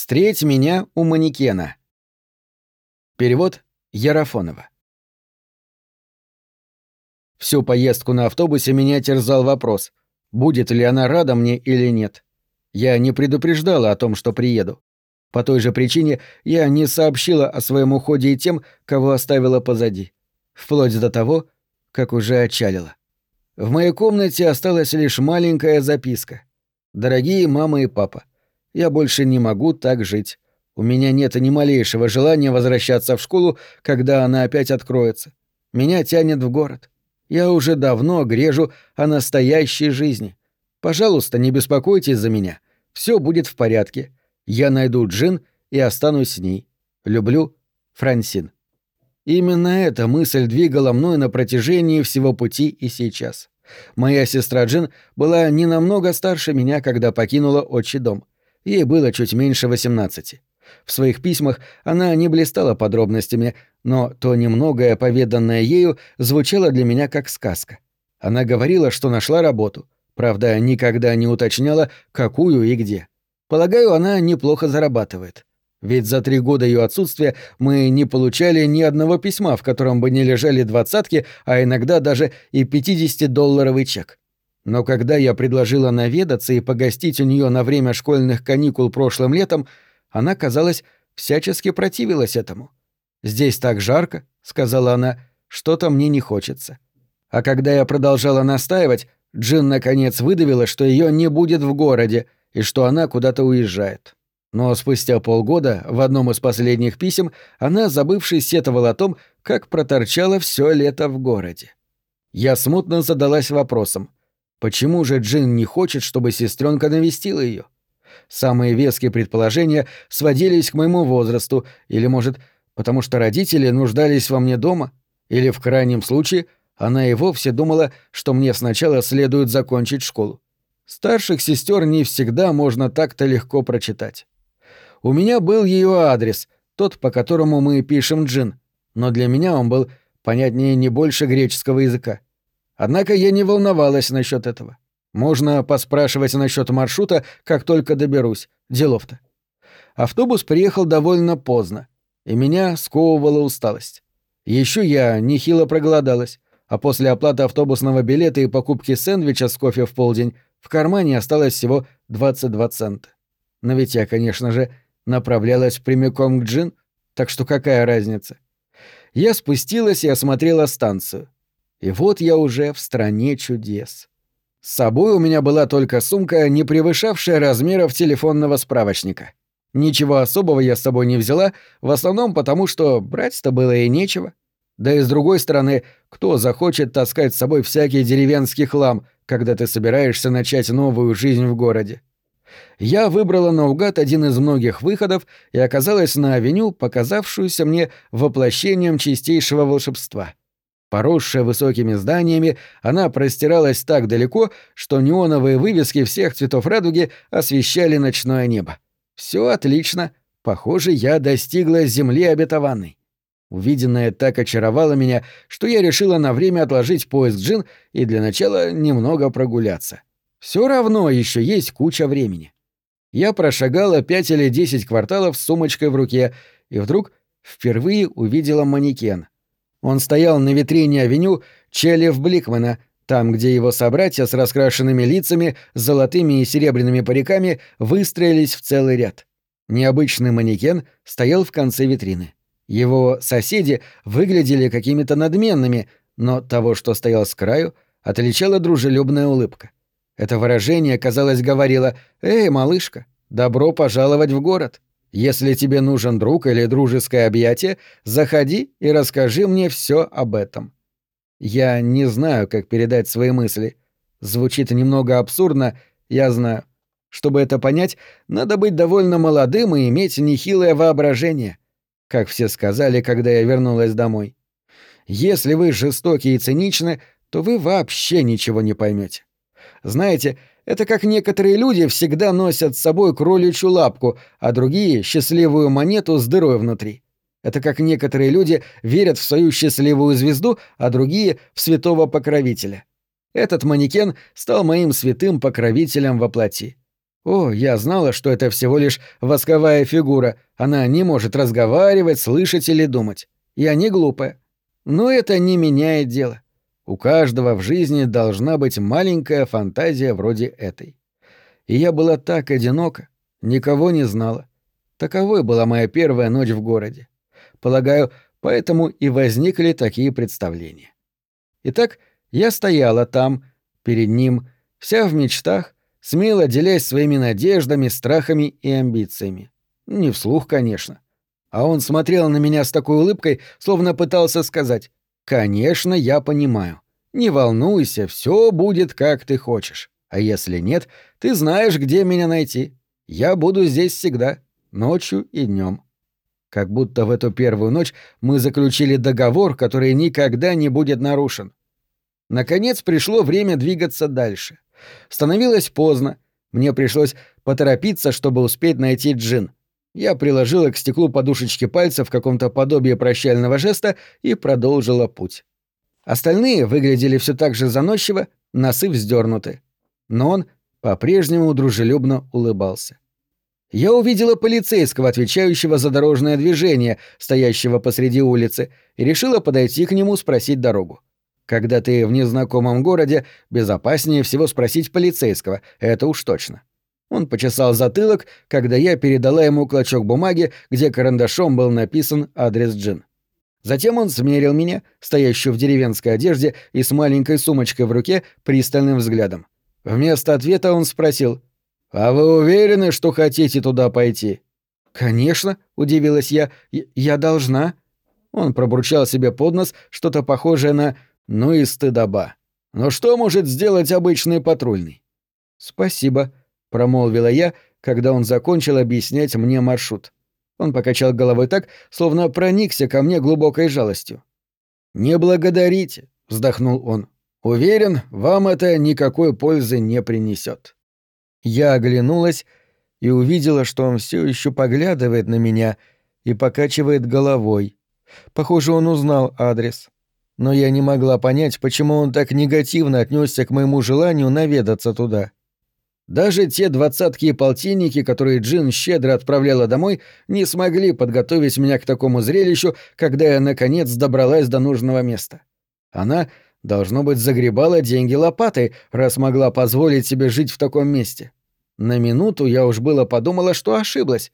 Встреть меня у манекена. Перевод Ярафонова. Всю поездку на автобусе меня терзал вопрос, будет ли она рада мне или нет. Я не предупреждала о том, что приеду. По той же причине я не сообщила о своем уходе и тем, кого оставила позади. Вплоть до того, как уже отчалила. В моей комнате осталась лишь маленькая записка. «Дорогие мама и папа, я больше не могу так жить. У меня нет ни малейшего желания возвращаться в школу, когда она опять откроется. Меня тянет в город. Я уже давно грежу о настоящей жизни. Пожалуйста, не беспокойтесь за меня. Все будет в порядке. Я найду Джин и останусь с ней. Люблю, Франсин. Именно эта мысль двигала мной на протяжении всего пути и сейчас. Моя сестра Джин была не намного старше меня, когда покинула отчий дом. Ей было чуть меньше 18. В своих письмах она не блистала подробностями, но то немногое, поведанное ею, звучало для меня как сказка. Она говорила, что нашла работу, правда, никогда не уточняла, какую и где. Полагаю, она неплохо зарабатывает. Ведь за три года ее отсутствия мы не получали ни одного письма, в котором бы не лежали двадцатки, а иногда даже и 50-долларовый чек. Но когда я предложила наведаться и погостить у нее на время школьных каникул прошлым летом, она, казалось, всячески противилась этому. «Здесь так жарко», — сказала она, — «что-то мне не хочется». А когда я продолжала настаивать, Джин наконец выдавила, что ее не будет в городе и что она куда-то уезжает. Но спустя полгода, в одном из последних писем, она, забывшись, сетовала о том, как проторчала все лето в городе. Я смутно задалась вопросом — Почему же Джин не хочет, чтобы сестренка навестила ее? Самые веские предположения сводились к моему возрасту, или, может, потому что родители нуждались во мне дома, или, в крайнем случае, она и вовсе думала, что мне сначала следует закончить школу. Старших сестер не всегда можно так-то легко прочитать. У меня был ее адрес, тот, по которому мы пишем Джин, но для меня он был понятнее не больше греческого языка. Однако я не волновалась насчет этого. Можно поспрашивать насчет маршрута, как только доберусь. Делов-то. Автобус приехал довольно поздно, и меня сковывала усталость. Еще я нехило проголодалась, а после оплаты автобусного билета и покупки сэндвича с кофе в полдень в кармане осталось всего 22 цента. Но ведь я, конечно же, направлялась прямиком к Джин, так что какая разница? Я спустилась и осмотрела станцию — и вот я уже в стране чудес. С собой у меня была только сумка, не превышавшая размеров телефонного справочника. Ничего особого я с собой не взяла, в основном потому, что брать-то было и нечего. Да и с другой стороны, кто захочет таскать с собой всякий деревенский хлам, когда ты собираешься начать новую жизнь в городе? Я выбрала наугад один из многих выходов и оказалась на авеню, показавшуюся мне воплощением чистейшего волшебства — Поросшая высокими зданиями, она простиралась так далеко, что неоновые вывески всех цветов радуги освещали ночное небо. Все отлично. Похоже, я достигла земли обетованной. Увиденное так очаровало меня, что я решила на время отложить поиск джин и для начала немного прогуляться. Все равно еще есть куча времени. Я прошагала пять или десять кварталов с сумочкой в руке и вдруг впервые увидела манекен — он стоял на витрине авеню Челев Бликмана, там, где его собратья с раскрашенными лицами, золотыми и серебряными париками выстроились в целый ряд. Необычный манекен стоял в конце витрины. Его соседи выглядели какими-то надменными, но того, что стоял с краю, отличала дружелюбная улыбка. Это выражение, казалось, говорило «Эй, малышка, добро пожаловать в город». Если тебе нужен друг или дружеское объятие, заходи и расскажи мне все об этом. Я не знаю, как передать свои мысли. Звучит немного абсурдно, я знаю. Чтобы это понять, надо быть довольно молодым и иметь нехилое воображение, как все сказали, когда я вернулась домой. Если вы жестоки и циничны, то вы вообще ничего не поймете. Знаете, это как некоторые люди всегда носят с собой кроличью лапку, а другие — счастливую монету с дырой внутри. Это как некоторые люди верят в свою счастливую звезду, а другие — в святого покровителя. Этот манекен стал моим святым покровителем во плоти. О, я знала, что это всего лишь восковая фигура, она не может разговаривать, слышать или думать. Я не глупая. Но это не меняет дело. У каждого в жизни должна быть маленькая фантазия вроде этой. И я была так одинока, никого не знала. Таковой была моя первая ночь в городе. Полагаю, поэтому и возникли такие представления. Итак, я стояла там, перед ним, вся в мечтах, смело делясь своими надеждами, страхами и амбициями. Не вслух, конечно. А он смотрел на меня с такой улыбкой, словно пытался сказать «Конечно, я понимаю. Не волнуйся, все будет, как ты хочешь. А если нет, ты знаешь, где меня найти. Я буду здесь всегда, ночью и днем. Как будто в эту первую ночь мы заключили договор, который никогда не будет нарушен. Наконец пришло время двигаться дальше. Становилось поздно. Мне пришлось поторопиться, чтобы успеть найти джин. Я приложила к стеклу подушечки пальца в каком-то подобии прощального жеста и продолжила путь. Остальные выглядели все так же заносчиво, носы вздернуты. Но он по-прежнему дружелюбно улыбался. Я увидела полицейского, отвечающего за дорожное движение, стоящего посреди улицы, и решила подойти к нему спросить дорогу. Когда ты в незнакомом городе, безопаснее всего спросить полицейского, это уж точно. Он почесал затылок, когда я передала ему клочок бумаги, где карандашом был написан адрес Джин. Затем он смерил меня, стоящую в деревенской одежде и с маленькой сумочкой в руке, пристальным взглядом. Вместо ответа он спросил, «А вы уверены, что хотите туда пойти?» «Конечно», — удивилась я, — «я должна». Он пробурчал себе под нос что-то похожее на «ну и стыдоба». «Но что может сделать обычный патрульный?» «Спасибо», — промолвила я, когда он закончил объяснять мне маршрут. Он покачал головой так, словно проникся ко мне глубокой жалостью. «Не благодарите», — вздохнул он. «Уверен, вам это никакой пользы не принесет. Я оглянулась и увидела, что он все еще поглядывает на меня и покачивает головой. Похоже, он узнал адрес. Но я не могла понять, почему он так негативно отнесся к моему желанию наведаться туда. Даже те двадцатки и полтинники, которые Джин щедро отправляла домой, не смогли подготовить меня к такому зрелищу, когда я, наконец, добралась до нужного места. Она, должно быть, загребала деньги лопатой, раз могла позволить себе жить в таком месте. На минуту я уж было подумала, что ошиблась.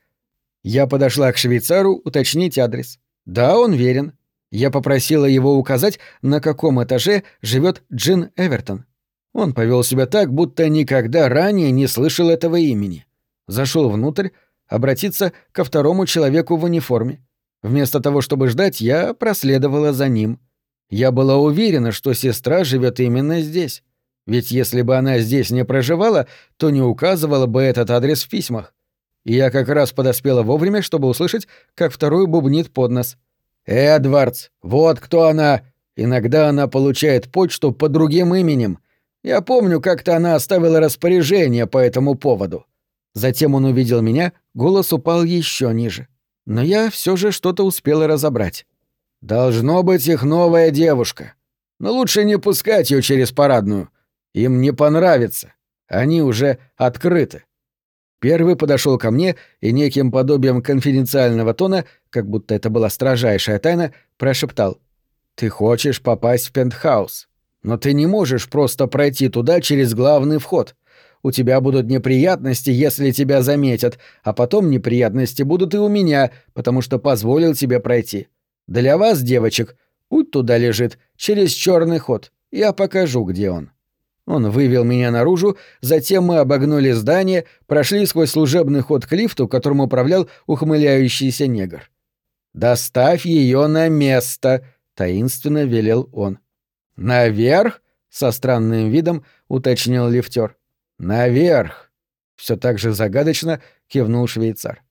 Я подошла к швейцару уточнить адрес. Да, он верен. Я попросила его указать, на каком этаже живет Джин Эвертон. Он повел себя так, будто никогда ранее не слышал этого имени. Зашел внутрь, обратиться ко второму человеку в униформе. Вместо того, чтобы ждать, я проследовала за ним. Я была уверена, что сестра живет именно здесь. Ведь если бы она здесь не проживала, то не указывала бы этот адрес в письмах. И я как раз подоспела вовремя, чтобы услышать, как второй бубнит под нос. «Эдвардс, вот кто она! Иногда она получает почту под другим именем. Я помню, как-то она оставила распоряжение по этому поводу. Затем он увидел меня, голос упал еще ниже. Но я все же что-то успела разобрать. Должно быть их новая девушка. Но лучше не пускать ее через парадную. Им не понравится. Они уже открыты. Первый подошел ко мне и неким подобием конфиденциального тона, как будто это была строжайшая тайна, прошептал. «Ты хочешь попасть в пентхаус?» Но ты не можешь просто пройти туда через главный вход. У тебя будут неприятности, если тебя заметят, а потом неприятности будут и у меня, потому что позволил тебе пройти. Для вас, девочек, путь туда лежит, через черный ход. Я покажу, где он». Он вывел меня наружу, затем мы обогнули здание, прошли сквозь служебный ход к лифту, которым управлял ухмыляющийся негр. «Доставь ее на место», — таинственно велел он. «Наверх?» — со странным видом уточнил лифтер. «Наверх!» — все так же загадочно кивнул швейцар.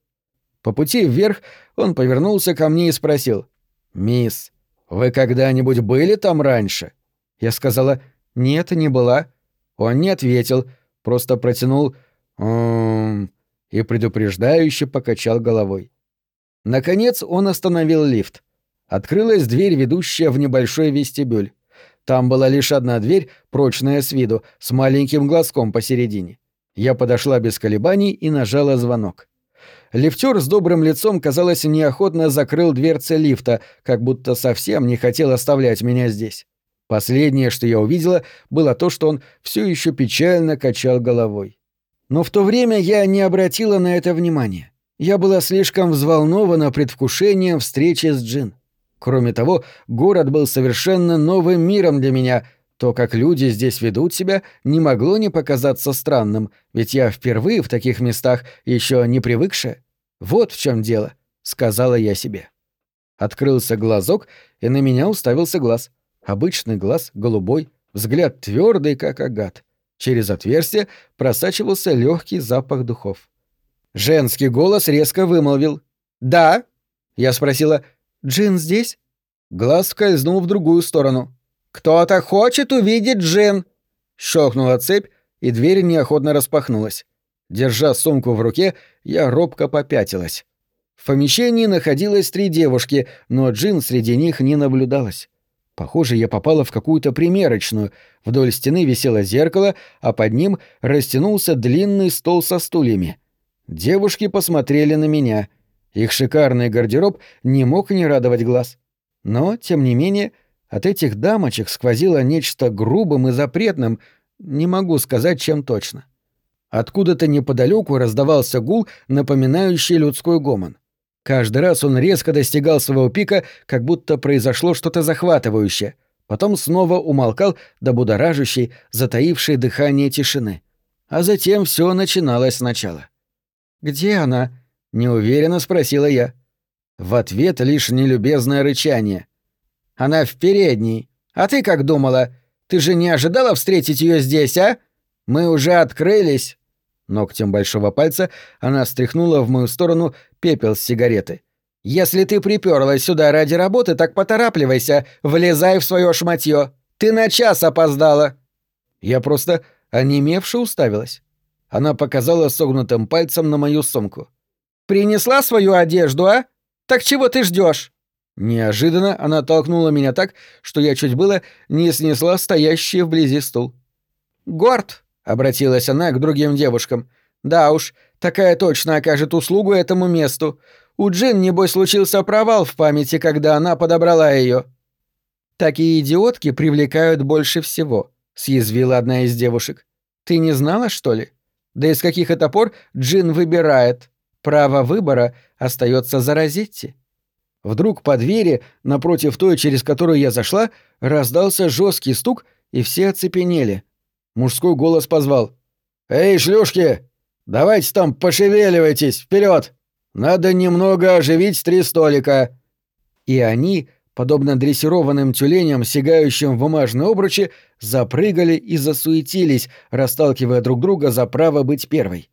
По пути вверх он повернулся ко мне и спросил. «Мисс, вы когда-нибудь были там раньше?» Я сказала «Нет, не была». Он не ответил, просто протянул «М-м-м» и предупреждающе покачал головой. Наконец он остановил лифт. Открылась дверь, ведущая в небольшой вестибюль. Там была лишь одна дверь, прочная с виду, с маленьким глазком посередине. Я подошла без колебаний и нажала звонок. Лифтер с добрым лицом, казалось, неохотно закрыл дверцы лифта, как будто совсем не хотел оставлять меня здесь. Последнее, что я увидела, было то, что он все еще печально качал головой. Но в то время я не обратила на это внимания. Я была слишком взволнована предвкушением встречи с Джин. Кроме того, город был совершенно новым миром для меня. То, как люди здесь ведут себя, не могло не показаться странным, ведь я впервые в таких местах, еще не привыкшая. Вот в чем дело, сказала я себе. Открылся глазок, и на меня уставился глаз. Обычный глаз, голубой, взгляд твердый, как агат. Через отверстие просачивался легкий запах духов. Женский голос резко вымолвил. «Да?» Я спросила. «Джин здесь?» Глаз скользнул в другую сторону. «Кто-то хочет увидеть Джин!» Щелкнула цепь, и дверь неохотно распахнулась. Держа сумку в руке, я робко попятилась. В помещении находилось три девушки, но Джин среди них не наблюдалось. Похоже, я попала в какую-то примерочную. Вдоль стены висело зеркало, а под ним растянулся длинный стол со стульями. Девушки посмотрели на меня. Их шикарный гардероб не мог не радовать глаз. Но, тем не менее, от этих дамочек сквозило нечто грубым и запретным, не могу сказать, чем точно. Откуда-то неподалеку раздавался гул, напоминающий людской гомон. Каждый раз он резко достигал своего пика, как будто произошло что-то захватывающее. Потом снова умолкал до будоражащей, затаившей дыхание тишины. А затем все начиналось сначала. «Где она?» — неуверенно спросила я. В ответ лишь нелюбезное рычание. «Она в передней. А ты как думала? Ты же не ожидала встретить ее здесь, а? Мы уже открылись!» Ногтем большого пальца она стряхнула в мою сторону пепел с сигареты. «Если ты приперлась сюда ради работы, так поторапливайся, влезай в свое шматье. Ты на час опоздала!» Я просто онемевше уставилась. Она показала согнутым пальцем на мою сумку. «Принесла свою одежду, а? Так чего ты ждешь? Неожиданно она толкнула меня так, что я чуть было не снесла стоящий вблизи стул. «Горд!» Обратилась она к другим девушкам. «Да уж, такая точно окажет услугу этому месту. У Джин, небось, случился провал в памяти, когда она подобрала ее. «Такие идиотки привлекают больше всего», — съязвила одна из девушек. «Ты не знала, что ли? Да из каких это пор Джин выбирает. Право выбора остается за Розетти». Вдруг по двери, напротив той, через которую я зашла, раздался жесткий стук, и все оцепенели — Мужской голос позвал. «Эй, шлюшки! Давайте там пошевеливайтесь! Вперед! Надо немного оживить три столика!» И они, подобно дрессированным тюленям, сигающим в бумажные обручи, запрыгали и засуетились, расталкивая друг друга за право быть первой.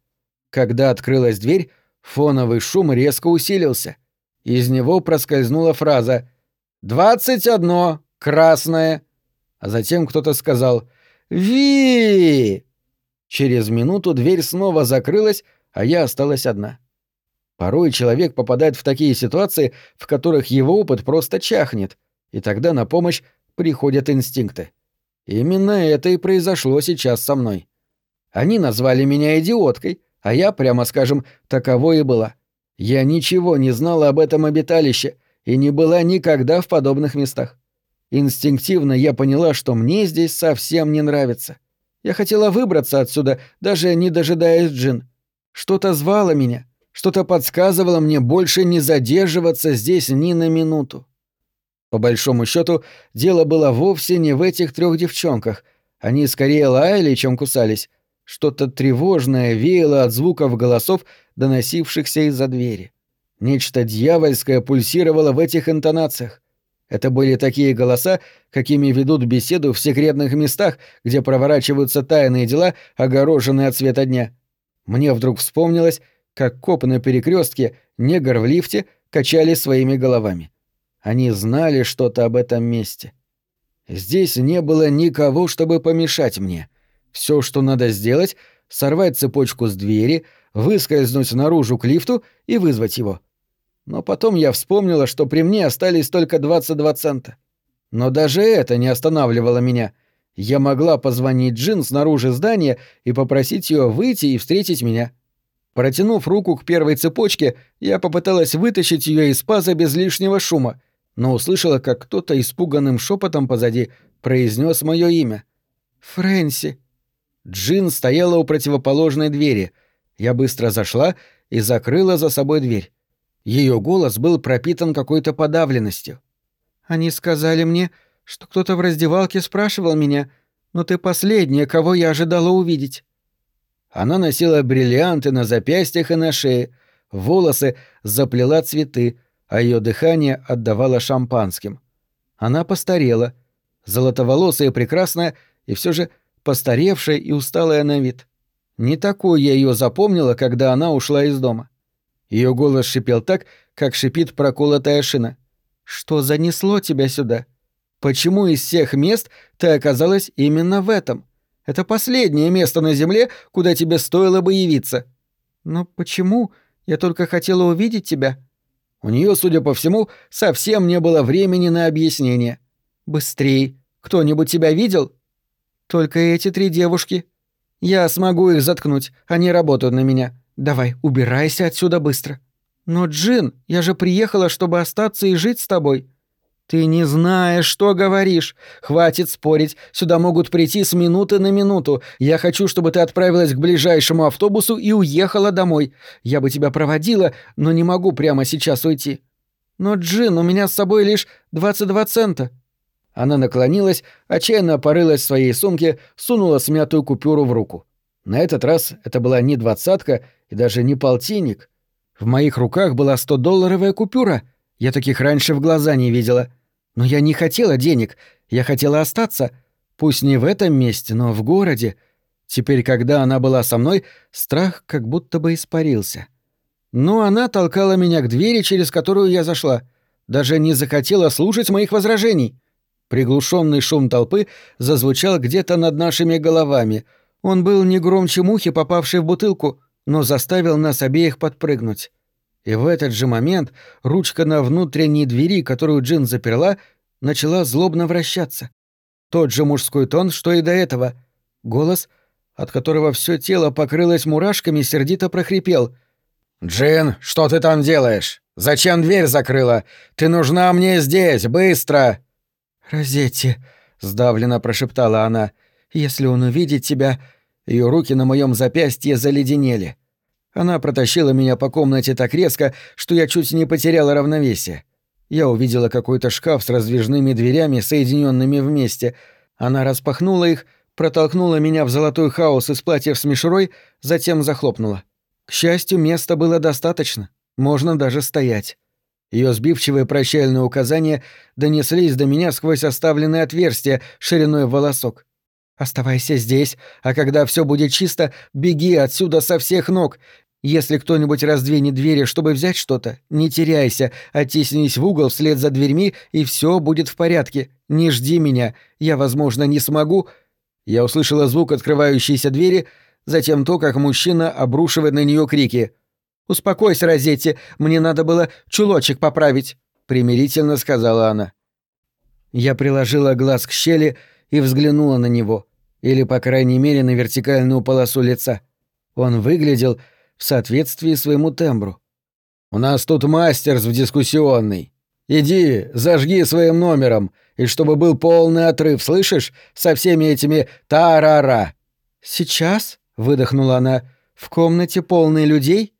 Когда открылась дверь, фоновый шум резко усилился. Из него проскользнула фраза «Двадцать одно! Красное!» А затем кто-то сказал Ви! Через минуту дверь снова закрылась, а я осталась одна. Порой человек попадает в такие ситуации, в которых его опыт просто чахнет, и тогда на помощь приходят инстинкты. Именно это и произошло сейчас со мной. Они назвали меня идиоткой, а я, прямо скажем, таковой и была. Я ничего не знала об этом обиталище и не была никогда в подобных местах. Инстинктивно я поняла, что мне здесь совсем не нравится. Я хотела выбраться отсюда, даже не дожидаясь Джин. Что-то звало меня, что-то подсказывало мне больше не задерживаться здесь ни на минуту. По большому счету, дело было вовсе не в этих трех девчонках. Они скорее лаяли, чем кусались. Что-то тревожное веяло от звуков голосов, доносившихся из-за двери. Нечто дьявольское пульсировало в этих интонациях. Это были такие голоса, какими ведут беседу в секретных местах, где проворачиваются тайные дела, огороженные от света дня. Мне вдруг вспомнилось, как коп на перекрестке, негр в лифте качали своими головами. Они знали что-то об этом месте. Здесь не было никого, чтобы помешать мне. Все, что надо сделать, сорвать цепочку с двери, выскользнуть наружу к лифту и вызвать его. — но потом я вспомнила, что при мне остались только 22 цента. Но даже это не останавливало меня. Я могла позвонить Джин снаружи здания и попросить ее выйти и встретить меня. Протянув руку к первой цепочке, я попыталась вытащить ее из паза без лишнего шума, но услышала, как кто-то испуганным шепотом позади произнес мое имя. «Фрэнси». Джин стояла у противоположной двери. Я быстро зашла и закрыла за собой дверь. Ее голос был пропитан какой-то подавленностью. «Они сказали мне, что кто-то в раздевалке спрашивал меня, но ты последняя, кого я ожидала увидеть». Она носила бриллианты на запястьях и на шее, волосы заплела цветы, а ее дыхание отдавало шампанским. Она постарела, золотоволосая и прекрасная, и все же постаревшая и усталая на вид. Не такой я ее запомнила, когда она ушла из дома. Ее голос шипел так, как шипит проколотая шина. «Что занесло тебя сюда? Почему из всех мест ты оказалась именно в этом? Это последнее место на Земле, куда тебе стоило бы явиться». «Но почему? Я только хотела увидеть тебя». У нее, судя по всему, совсем не было времени на объяснение. «Быстрей! Кто-нибудь тебя видел?» «Только эти три девушки. Я смогу их заткнуть, они работают на меня. Давай, убирайся отсюда быстро». «Но, Джин, я же приехала, чтобы остаться и жить с тобой». «Ты не знаешь, что говоришь. Хватит спорить. Сюда могут прийти с минуты на минуту. Я хочу, чтобы ты отправилась к ближайшему автобусу и уехала домой. Я бы тебя проводила, но не могу прямо сейчас уйти». «Но, Джин, у меня с собой лишь 22 цента». Она наклонилась, отчаянно порылась в своей сумке, сунула смятую купюру в руку. На этот раз это была не двадцатка и даже не полтинник. В моих руках была 100-долларовая купюра. Я таких раньше в глаза не видела. Но я не хотела денег, я хотела остаться. Пусть не в этом месте, но в городе. Теперь, когда она была со мной, страх как будто бы испарился. Но она толкала меня к двери, через которую я зашла. Даже не захотела слушать моих возражений. Приглушенный шум толпы зазвучал где-то над нашими головами — он был не громче мухи, попавшей в бутылку, но заставил нас обеих подпрыгнуть. И в этот же момент ручка на внутренней двери, которую Джин заперла, начала злобно вращаться. Тот же мужской тон, что и до этого. Голос, от которого все тело покрылось мурашками, сердито прохрипел. «Джин, что ты там делаешь? Зачем дверь закрыла? Ты нужна мне здесь, быстро!» «Розетти», — сдавленно прошептала она, — если он увидит тебя...» Ее руки на моем запястье заледенели. Она протащила меня по комнате так резко, что я чуть не потеряла равновесие. Я увидела какой-то шкаф с раздвижными дверями, соединенными вместе. Она распахнула их, протолкнула меня в золотой хаос из платьев с мишурой, затем захлопнула. К счастью, места было достаточно. Можно даже стоять. Ее сбивчивые прощальные указания донеслись до меня сквозь оставленные отверстия шириной в волосок. Оставайся здесь, а когда все будет чисто, беги отсюда со всех ног. Если кто-нибудь раздвинет двери, чтобы взять что-то, не теряйся, оттеснись в угол вслед за дверьми, и все будет в порядке. Не жди меня, я, возможно, не смогу. Я услышала звук открывающейся двери, затем то, как мужчина обрушивает на нее крики. «Успокойся, Розетти, мне надо было чулочек поправить», — примирительно сказала она. Я приложила глаз к щели, — и взглянула на него, или, по крайней мере, на вертикальную полосу лица. Он выглядел в соответствии своему тембру. «У нас тут мастерс в дискуссионной. Иди, зажги своим номером, и чтобы был полный отрыв, слышишь, со всеми этими тарара». «Сейчас?» — выдохнула она. «В комнате полной людей?»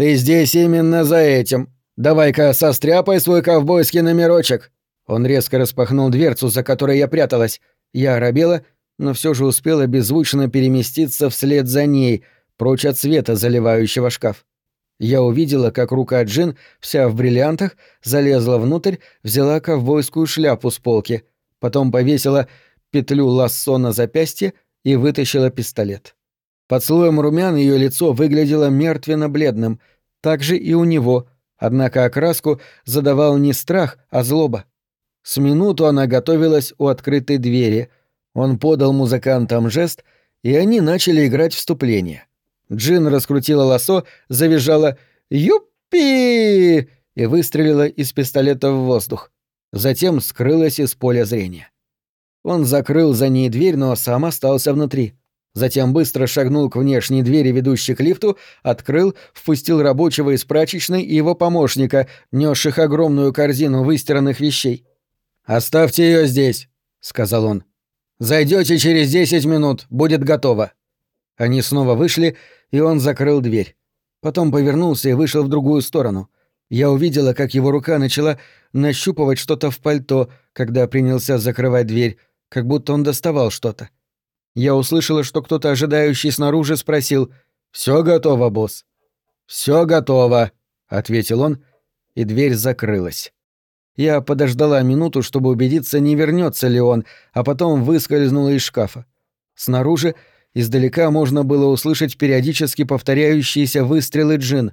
«Ты здесь именно за этим. Давай-ка состряпай свой ковбойский номерочек». Он резко распахнул дверцу, за которой я пряталась, я оробела, но все же успела беззвучно переместиться вслед за ней, прочь от света, заливающего шкаф. Я увидела, как рука Джин, вся в бриллиантах, залезла внутрь, взяла ковбойскую шляпу с полки, потом повесила петлю лассо на запястье и вытащила пистолет. Под слоем румян ее лицо выглядело мертвенно-бледным, так же и у него, однако окраску задавал не страх, а злоба. С минуту она готовилась у открытой двери. Он подал музыкантам жест, и они начали играть вступление. Джин раскрутила лосо, завизжала «Юппи!» и выстрелила из пистолета в воздух. Затем скрылась из поля зрения. Он закрыл за ней дверь, но сам остался внутри. Затем быстро шагнул к внешней двери, ведущей к лифту, открыл, впустил рабочего из прачечной и его помощника, несших огромную корзину выстиранных вещей. «Оставьте ее здесь», — сказал он. Зайдете через десять минут, будет готово». Они снова вышли, и он закрыл дверь. Потом повернулся и вышел в другую сторону. Я увидела, как его рука начала нащупывать что-то в пальто, когда принялся закрывать дверь, как будто он доставал что-то. Я услышала, что кто-то, ожидающий снаружи, спросил «Все готово, босс?» «Все готово», — ответил он, и дверь закрылась. Я подождала минуту, чтобы убедиться, не вернется ли он, а потом выскользнула из шкафа. Снаружи издалека можно было услышать периодически повторяющиеся выстрелы джин.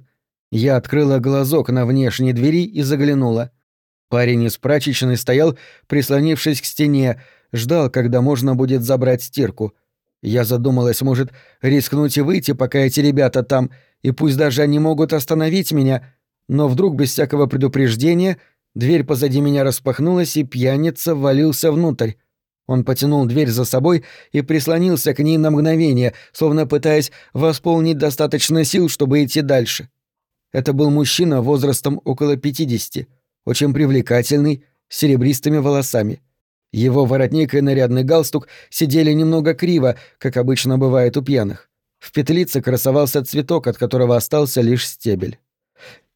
Я открыла глазок на внешней двери и заглянула. Парень из прачечной стоял, прислонившись к стене, ждал, когда можно будет забрать стирку. Я задумалась, может, рискнуть и выйти, пока эти ребята там, и пусть даже они могут остановить меня, но вдруг без всякого предупреждения Дверь позади меня распахнулась, и пьяница ввалился внутрь. Он потянул дверь за собой и прислонился к ней на мгновение, словно пытаясь восполнить достаточно сил, чтобы идти дальше. Это был мужчина возрастом около 50, очень привлекательный, с серебристыми волосами. Его воротник и нарядный галстук сидели немного криво, как обычно бывает у пьяных. В петлице красовался цветок, от которого остался лишь стебель.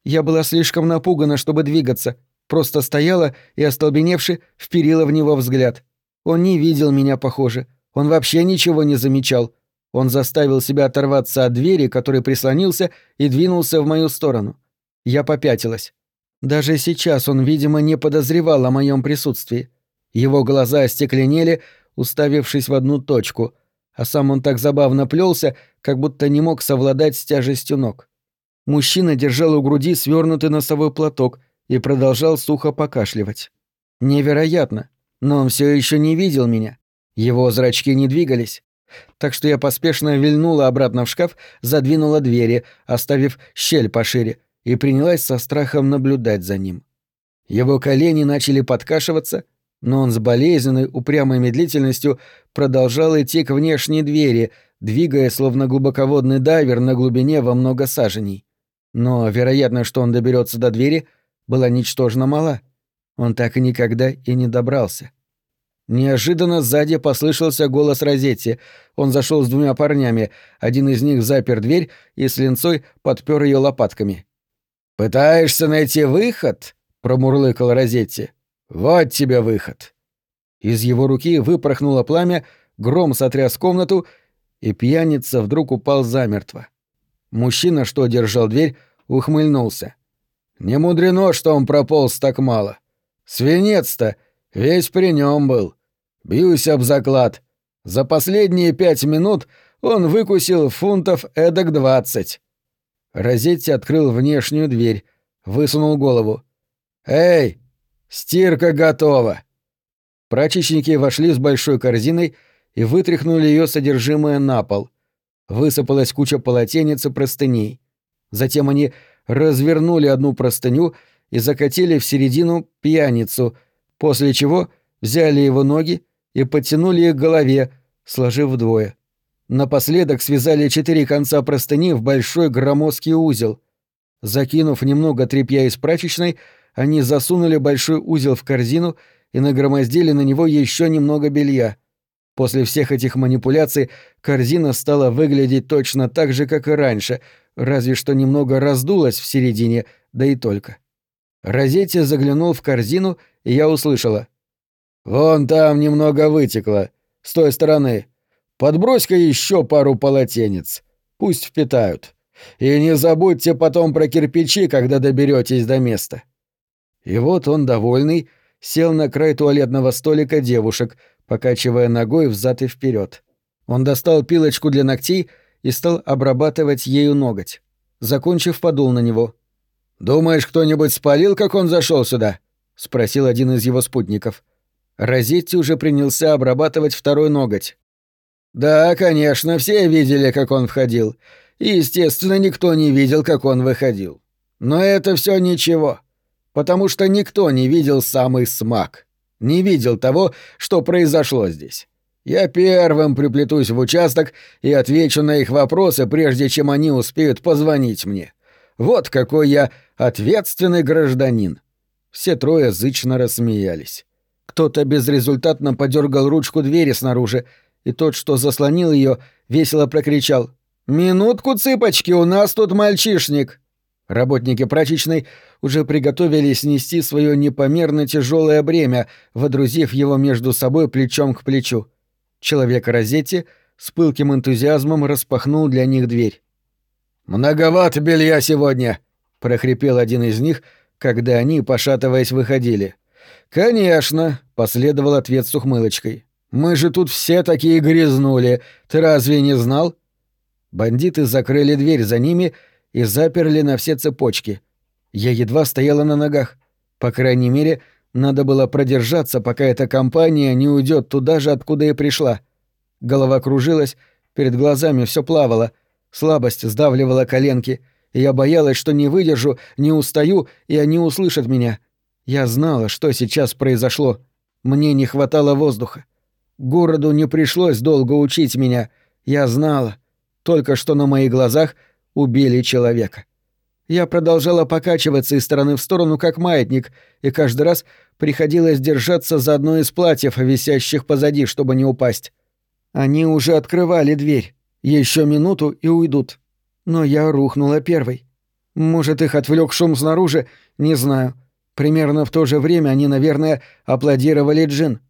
Я была слишком напугана, чтобы двигаться, просто стояла и, остолбеневши, вперила в него взгляд. Он не видел меня, похоже. Он вообще ничего не замечал. Он заставил себя оторваться от двери, которой прислонился, и двинулся в мою сторону. Я попятилась. Даже сейчас он, видимо, не подозревал о моем присутствии. Его глаза остекленели, уставившись в одну точку, а сам он так забавно плелся, как будто не мог совладать с тяжестью ног. Мужчина держал у груди свернутый носовой платок — и продолжал сухо покашливать. Невероятно, но он все еще не видел меня. Его зрачки не двигались. Так что я поспешно вильнула обратно в шкаф, задвинула двери, оставив щель пошире, и принялась со страхом наблюдать за ним. Его колени начали подкашиваться, но он с болезненной, упрямой медлительностью продолжал идти к внешней двери, двигая словно глубоководный дайвер на глубине во много саженей. Но вероятно, что он доберется до двери — была ничтожно мала. Он так и никогда и не добрался. Неожиданно сзади послышался голос Розетти. Он зашел с двумя парнями. Один из них запер дверь и с линцой подпер ее лопатками. «Пытаешься найти выход?» — промурлыкал Розетти. «Вот тебе выход». Из его руки выпорхнуло пламя, гром сотряс комнату, и пьяница вдруг упал замертво. Мужчина, что держал дверь, ухмыльнулся. Не мудрено, что он прополз так мало. Свинец-то весь при нем был. Бьюсь об заклад. За последние пять минут он выкусил фунтов эдак двадцать. Розетти открыл внешнюю дверь, высунул голову. «Эй, стирка готова!» Прачечники вошли с большой корзиной и вытряхнули ее содержимое на пол. Высыпалась куча полотенец и простыней. Затем они развернули одну простыню и закатили в середину пьяницу, после чего взяли его ноги и подтянули их к голове, сложив вдвое. Напоследок связали четыре конца простыни в большой громоздкий узел. Закинув немного тряпья из прачечной, они засунули большой узел в корзину и нагромоздили на него еще немного белья. После всех этих манипуляций корзина стала выглядеть точно так же, как и раньше — разве что немного раздулась в середине, да и только. Розетти заглянул в корзину, и я услышала. «Вон там немного вытекло. С той стороны. Подбрось-ка еще пару полотенец. Пусть впитают. И не забудьте потом про кирпичи, когда доберетесь до места». И вот он, довольный, сел на край туалетного столика девушек, покачивая ногой взад и вперед. Он достал пилочку для ногтей — и стал обрабатывать ею ноготь. Закончив, подул на него. «Думаешь, кто-нибудь спалил, как он зашел сюда?» — спросил один из его спутников. Розетти уже принялся обрабатывать второй ноготь. «Да, конечно, все видели, как он входил. И, естественно, никто не видел, как он выходил. Но это все ничего, потому что никто не видел самый смак. не видел того, что произошло здесь. Я первым приплетусь в участок и отвечу на их вопросы, прежде чем они успеют позвонить мне. Вот какой я ответственный гражданин. Все трое зычно рассмеялись. Кто-то безрезультатно подергал ручку двери снаружи, и тот, что заслонил ее, весело прокричал «Минутку, цыпочки, у нас тут мальчишник!» Работники прачечной уже приготовились нести свое непомерно тяжелое бремя, водрузив его между собой плечом к плечу. Человек Розетти с пылким энтузиазмом распахнул для них дверь. «Многовато белья сегодня!» — прохрипел один из них, когда они, пошатываясь, выходили. «Конечно!» — последовал ответ с ухмылочкой. «Мы же тут все такие грязнули. Ты разве не знал?» Бандиты закрыли дверь за ними и заперли на все цепочки. Я едва стояла на ногах. По крайней мере, надо было продержаться, пока эта компания не уйдет туда же, откуда и пришла. Голова кружилась, перед глазами все плавало, слабость сдавливала коленки, и я боялась, что не выдержу, не устаю, и они услышат меня. Я знала, что сейчас произошло. Мне не хватало воздуха. Городу не пришлось долго учить меня. Я знала. Только что на моих глазах убили человека. Я продолжала покачиваться из стороны в сторону, как маятник, и каждый раз приходилось держаться за одно из платьев, висящих позади, чтобы не упасть. Они уже открывали дверь. Еще минуту и уйдут. Но я рухнула первой. Может, их отвлек шум снаружи, не знаю. Примерно в то же время они, наверное, аплодировали Джин.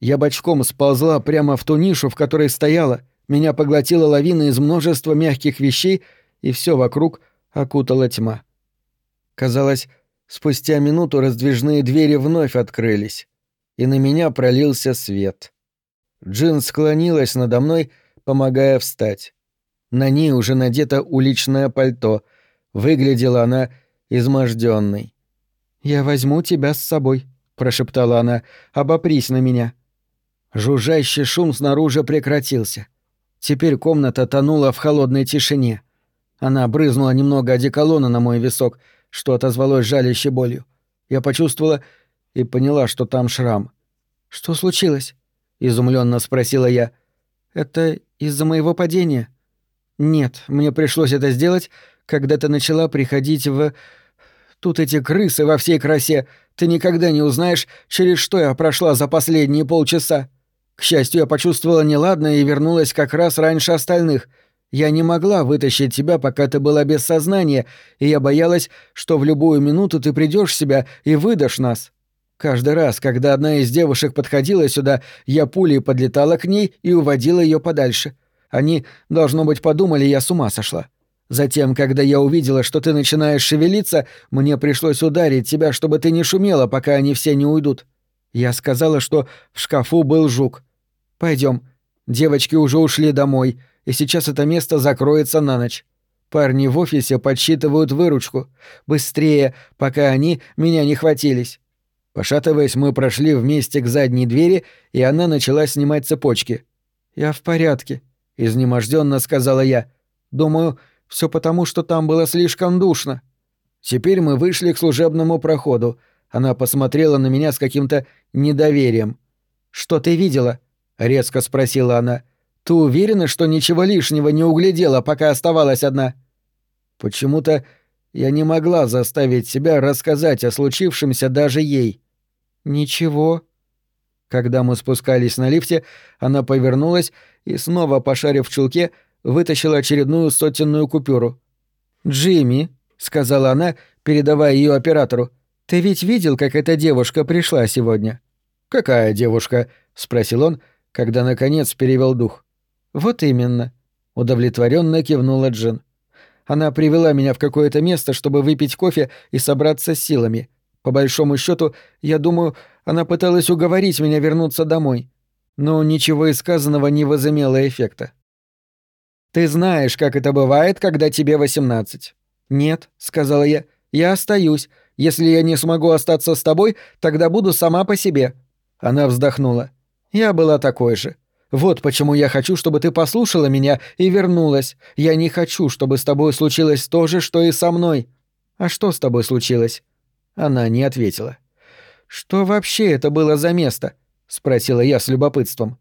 Я бочком сползла прямо в ту нишу, в которой стояла. Меня поглотила лавина из множества мягких вещей, и все вокруг окутала тьма. Казалось, спустя минуту раздвижные двери вновь открылись, и на меня пролился свет. Джин склонилась надо мной, помогая встать. На ней уже надето уличное пальто. Выглядела она изможденной. «Я возьму тебя с собой», — прошептала она. «Обопрись на меня». Жужжащий шум снаружи прекратился. Теперь комната тонула в холодной тишине. Она брызнула немного одеколона на мой висок, что отозвалось жалящей болью. Я почувствовала и поняла, что там шрам. «Что случилось?» — изумленно спросила я. «Это из-за моего падения?» «Нет, мне пришлось это сделать, когда ты начала приходить в... Тут эти крысы во всей красе. Ты никогда не узнаешь, через что я прошла за последние полчаса. К счастью, я почувствовала неладное и вернулась как раз раньше остальных. Я не могла вытащить тебя, пока ты была без сознания, и я боялась, что в любую минуту ты придешь в себя и выдашь нас. Каждый раз, когда одна из девушек подходила сюда, я пулей подлетала к ней и уводила ее подальше. Они, должно быть, подумали, я с ума сошла. Затем, когда я увидела, что ты начинаешь шевелиться, мне пришлось ударить тебя, чтобы ты не шумела, пока они все не уйдут. Я сказала, что в шкафу был жук. Пойдем. Девочки уже ушли домой, и сейчас это место закроется на ночь. Парни в офисе подсчитывают выручку. Быстрее, пока они меня не хватились. Пошатываясь, мы прошли вместе к задней двери, и она начала снимать цепочки. «Я в порядке», — изнеможденно сказала я. «Думаю, все потому, что там было слишком душно». Теперь мы вышли к служебному проходу. Она посмотрела на меня с каким-то недоверием. «Что ты видела?» резко спросила она. Ты уверена, что ничего лишнего не углядела, пока оставалась одна? Почему-то я не могла заставить себя рассказать о случившемся даже ей. Ничего. Когда мы спускались на лифте, она повернулась и снова, пошарив в чулке, вытащила очередную сотенную купюру. «Джимми», — сказала она, передавая ее оператору, — «ты ведь видел, как эта девушка пришла сегодня?» «Какая девушка?» — спросил он, когда, наконец, перевел дух. «Вот именно», — удовлетворенно кивнула Джин. «Она привела меня в какое-то место, чтобы выпить кофе и собраться силами. По большому счету, я думаю, она пыталась уговорить меня вернуться домой. Но ничего из сказанного не возымело эффекта. «Ты знаешь, как это бывает, когда тебе восемнадцать». «Нет», — сказала я, — «я остаюсь. Если я не смогу остаться с тобой, тогда буду сама по себе». Она вздохнула. Я была такой же. Вот почему я хочу, чтобы ты послушала меня и вернулась. Я не хочу, чтобы с тобой случилось то же, что и со мной. А что с тобой случилось? Она не ответила. «Что вообще это было за место?» — спросила я с любопытством.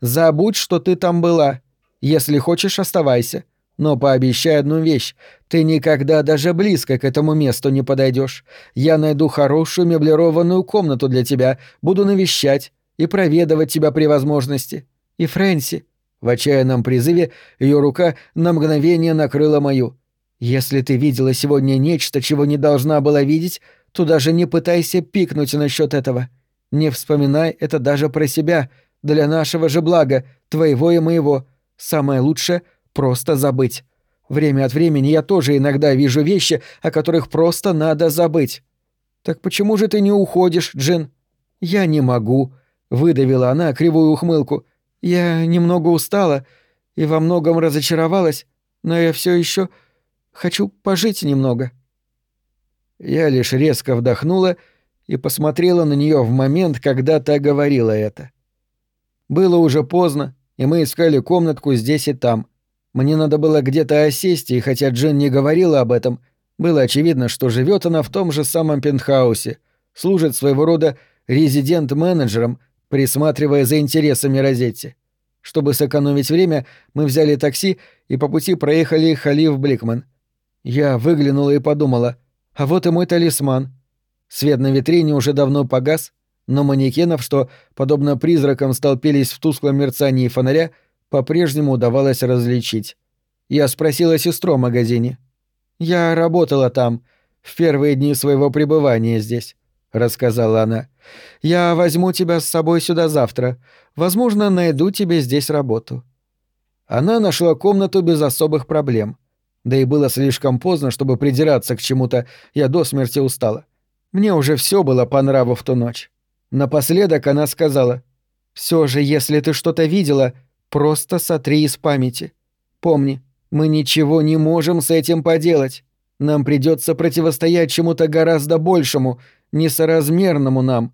«Забудь, что ты там была. Если хочешь, оставайся. Но пообещай одну вещь. Ты никогда даже близко к этому месту не подойдешь. Я найду хорошую меблированную комнату для тебя, буду навещать и проведывать тебя при возможности. И Фрэнси...» В отчаянном призыве ее рука на мгновение накрыла мою. «Если ты видела сегодня нечто, чего не должна была видеть, то даже не пытайся пикнуть насчет этого. Не вспоминай это даже про себя, для нашего же блага, твоего и моего. Самое лучшее — просто забыть. Время от времени я тоже иногда вижу вещи, о которых просто надо забыть. Так почему же ты не уходишь, Джин? Я не могу, выдавила она кривую ухмылку. Я немного устала и во многом разочаровалась, но я все еще хочу пожить немного. Я лишь резко вдохнула и посмотрела на нее в момент, когда та говорила это. Было уже поздно, и мы искали комнатку здесь и там. Мне надо было где-то осесть, и хотя Джен не говорила об этом, было очевидно, что живет она в том же самом пентхаусе, служит своего рода резидент-менеджером, присматривая за интересами Розетти. Чтобы сэкономить время, мы взяли такси и по пути проехали Халиф Бликман. Я выглянула и подумала — а вот и мой талисман. Свет на витрине уже давно погас, но манекенов, что, подобно призракам, столпились в тусклом мерцании фонаря, по-прежнему удавалось различить. Я спросила сестру о магазине. «Я работала там, в первые дни своего пребывания здесь», — рассказала она. «Я возьму тебя с собой сюда завтра. Возможно, найду тебе здесь работу». Она нашла комнату без особых проблем — да и было слишком поздно, чтобы придираться к чему-то, я до смерти устала. Мне уже все было по нраву в ту ночь. Напоследок она сказала, «Все же, если ты что-то видела, просто сотри из памяти. Помни, мы ничего не можем с этим поделать. Нам придется противостоять чему-то гораздо большему, несоразмерному нам».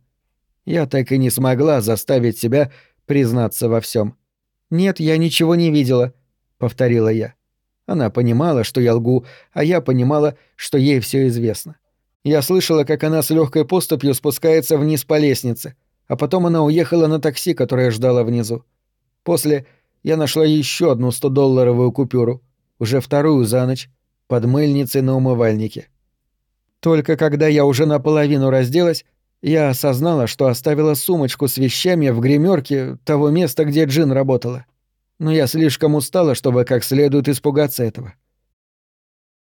Я так и не смогла заставить себя признаться во всем. «Нет, я ничего не видела», — повторила я. Она понимала, что я лгу, а я понимала, что ей все известно. Я слышала, как она с легкой поступью спускается вниз по лестнице, а потом она уехала на такси, которое ждало внизу. После я нашла еще одну 100-долларовую купюру, уже вторую за ночь, под мыльницей на умывальнике. Только когда я уже наполовину разделась, я осознала, что оставила сумочку с вещами в гримерке того места, где Джин работала но я слишком устала, чтобы как следует испугаться этого.